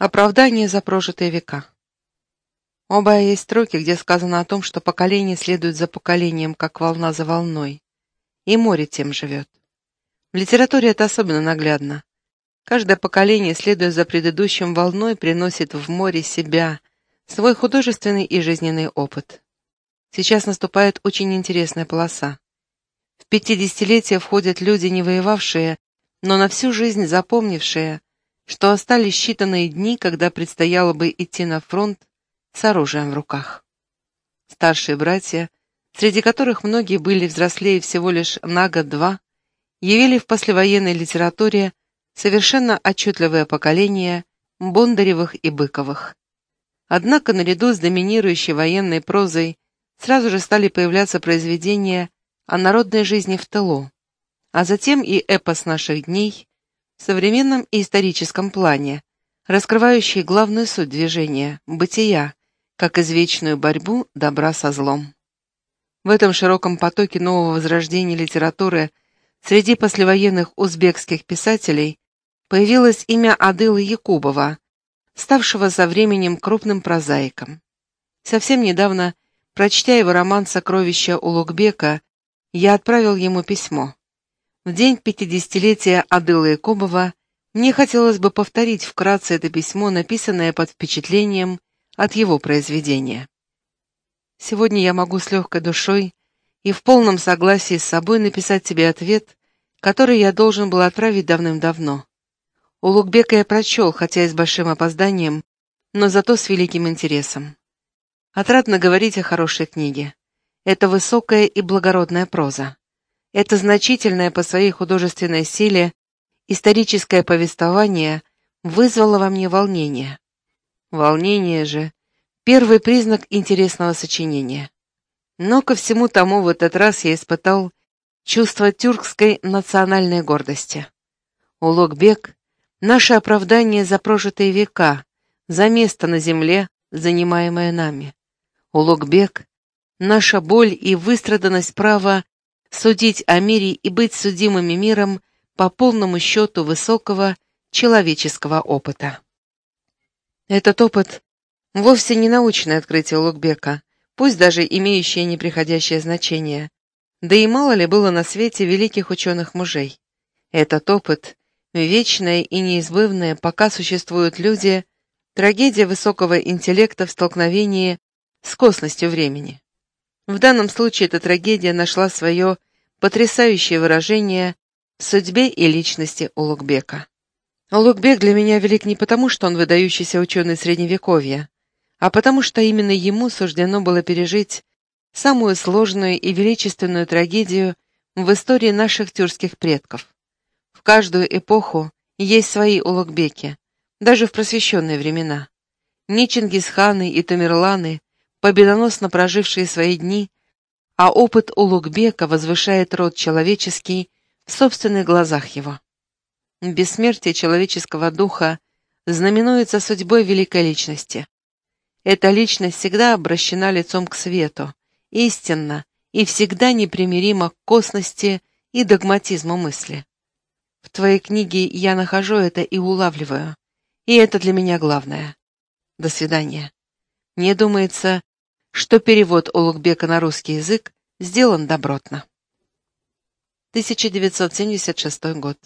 Оправдание за прожитые века. Оба есть строки, где сказано о том, что поколение следует за поколением, как волна за волной, и море тем живет. В литературе это особенно наглядно. Каждое поколение, следуя за предыдущим волной, приносит в море себя, свой художественный и жизненный опыт. Сейчас наступает очень интересная полоса. В пятидесятилетие входят люди, не воевавшие, но на всю жизнь запомнившие, что остались считанные дни, когда предстояло бы идти на фронт с оружием в руках. Старшие братья, среди которых многие были взрослее всего лишь на год-два, явили в послевоенной литературе совершенно отчетливое поколение Бондаревых и Быковых. Однако наряду с доминирующей военной прозой сразу же стали появляться произведения о народной жизни в тылу, а затем и эпос наших дней, современном и историческом плане, раскрывающий главную суть движения – бытия, как извечную борьбу добра со злом. В этом широком потоке нового возрождения литературы среди послевоенных узбекских писателей появилось имя Адылы Якубова, ставшего со временем крупным прозаиком. Совсем недавно, прочтя его роман «Сокровища Улугбека», я отправил ему письмо. В день пятидесятилетия Адылы Якубова мне хотелось бы повторить вкратце это письмо, написанное под впечатлением от его произведения. Сегодня я могу с легкой душой и в полном согласии с собой написать тебе ответ, который я должен был отправить давным-давно. У Лукбека я прочел, хотя и с большим опозданием, но зато с великим интересом. Отрадно говорить о хорошей книге. Это высокая и благородная проза. Это значительное по своей художественной силе историческое повествование вызвало во мне волнение. Волнение же — первый признак интересного сочинения. Но ко всему тому в этот раз я испытал чувство тюркской национальной гордости. Улугбек — наше оправдание за прожитые века, за место на земле, занимаемое нами. Улугбек — наша боль и выстраданность права судить о мире и быть судимыми миром по полному счету высокого человеческого опыта. Этот опыт вовсе не научное открытие Лукбека, пусть даже имеющее неприходящее значение, да и мало ли было на свете великих ученых-мужей. Этот опыт, вечное и неизбывное, пока существуют люди, трагедия высокого интеллекта в столкновении с косностью времени. В данном случае эта трагедия нашла свое потрясающее выражение в судьбе и личности Улугбека. Улугбек для меня велик не потому, что он выдающийся ученый Средневековья, а потому что именно ему суждено было пережить самую сложную и величественную трагедию в истории наших тюркских предков. В каждую эпоху есть свои Улугбеки, даже в просвещенные времена. Ни Чингисханы и Тамерланы победоносно прожившие свои дни, а опыт Улугбека возвышает род человеческий в собственных глазах его. Бессмертие человеческого духа знаменуется судьбой великой личности. Эта личность всегда обращена лицом к свету, истинно и всегда непримиримо к косности и догматизму мысли. В твоей книге я нахожу это и улавливаю, и это для меня главное. До свидания. Мне думается, что перевод Улугбека на русский язык сделан добротно. 1976 год.